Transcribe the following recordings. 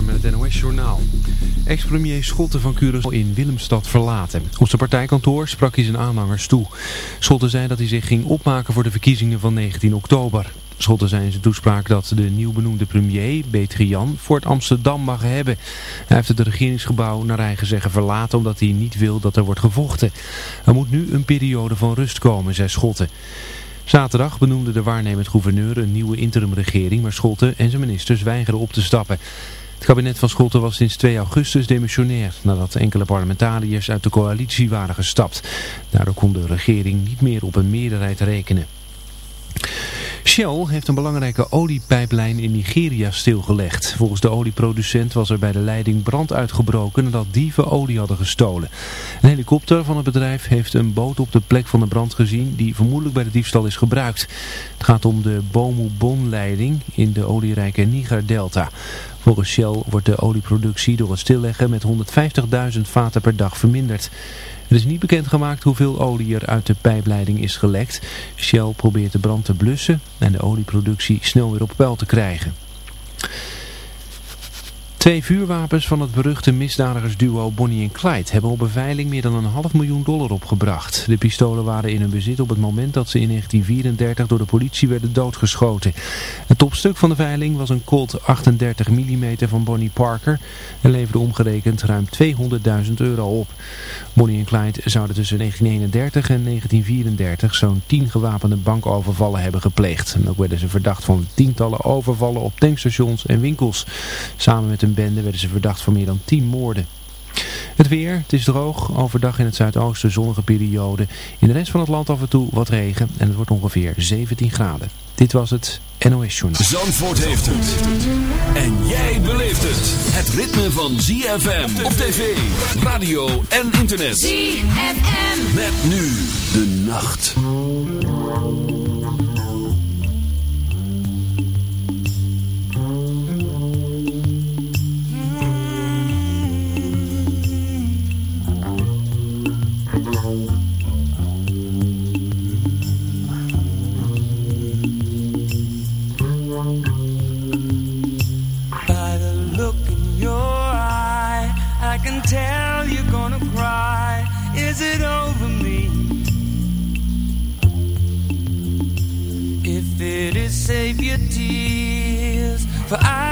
Met het NOS-journaal. Ex-premier Schotten van Curaçao in Willemstad verlaten. Op zijn partijkantoor sprak hij zijn aanhangers toe. Schotten zei dat hij zich ging opmaken voor de verkiezingen van 19 oktober. Schotten zei in zijn toespraak dat de nieuw benoemde premier, Betrian, Fort Amsterdam mag hebben. Hij heeft het regeringsgebouw naar eigen zeggen verlaten omdat hij niet wil dat er wordt gevochten. Er moet nu een periode van rust komen, zei Schotten. Zaterdag benoemde de waarnemend gouverneur een nieuwe interimregering, maar Schotten en zijn ministers weigeren op te stappen. Het kabinet van Schotten was sinds 2 augustus demissionair, nadat enkele parlementariërs uit de coalitie waren gestapt. Daardoor kon de regering niet meer op een meerderheid rekenen. Shell heeft een belangrijke oliepijplijn in Nigeria stilgelegd. Volgens de olieproducent was er bij de leiding brand uitgebroken nadat dieven olie hadden gestolen. Een helikopter van het bedrijf heeft een boot op de plek van de brand gezien die vermoedelijk bij de diefstal is gebruikt. Het gaat om de Bomu-Bon-leiding in de olierijke Niger-delta. Volgens Shell wordt de olieproductie door het stilleggen met 150.000 vaten per dag verminderd. Het is niet bekendgemaakt hoeveel olie er uit de pijpleiding is gelekt. Shell probeert de brand te blussen en de olieproductie snel weer op peil te krijgen. Twee vuurwapens van het beruchte misdadigersduo Bonnie en Clyde hebben op beveiling meer dan een half miljoen dollar opgebracht. De pistolen waren in hun bezit op het moment dat ze in 1934 door de politie werden doodgeschoten. Het topstuk van de veiling was een Colt 38 mm van Bonnie Parker en leverde omgerekend ruim 200.000 euro op. Bonnie en Clyde zouden tussen 1931 en 1934 zo'n 10 gewapende bankovervallen hebben gepleegd. En ook werden ze verdacht van tientallen overvallen op tankstations en winkels. Samen met een bende werden ze verdacht van meer dan 10 moorden. Het weer, het is droog, overdag in het zuidoosten zonnige periode. In de rest van het land af en toe wat regen en het wordt ongeveer 17 graden. Dit was het NOS Journal. Zandvoort heeft het. En jij beleeft het. Het ritme van ZFM op tv, radio en internet. ZFM. Met nu de nacht. for I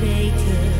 Te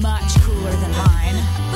much cooler than mine.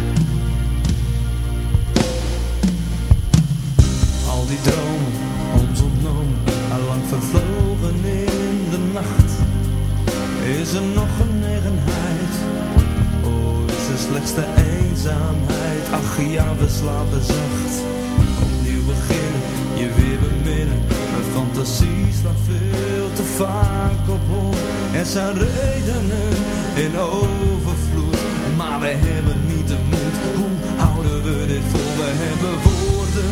Die dromen, ons ontnomen, allang vervlogen in de nacht. Is er nog genegenheid? Oh, is er slechts de eenzaamheid? Ach ja, we slapen zacht. Opnieuw beginnen, je weer beminnen. Mijn fantasie slaat veel te vaak op hol. Er zijn redenen in overvloed, maar we hebben niet de moed. Hoe houden we dit vol? We hebben woorden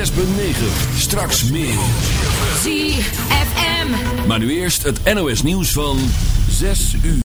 106.9. Straks meer. ZFM. Maar nu eerst het NOS nieuws van 6 uur.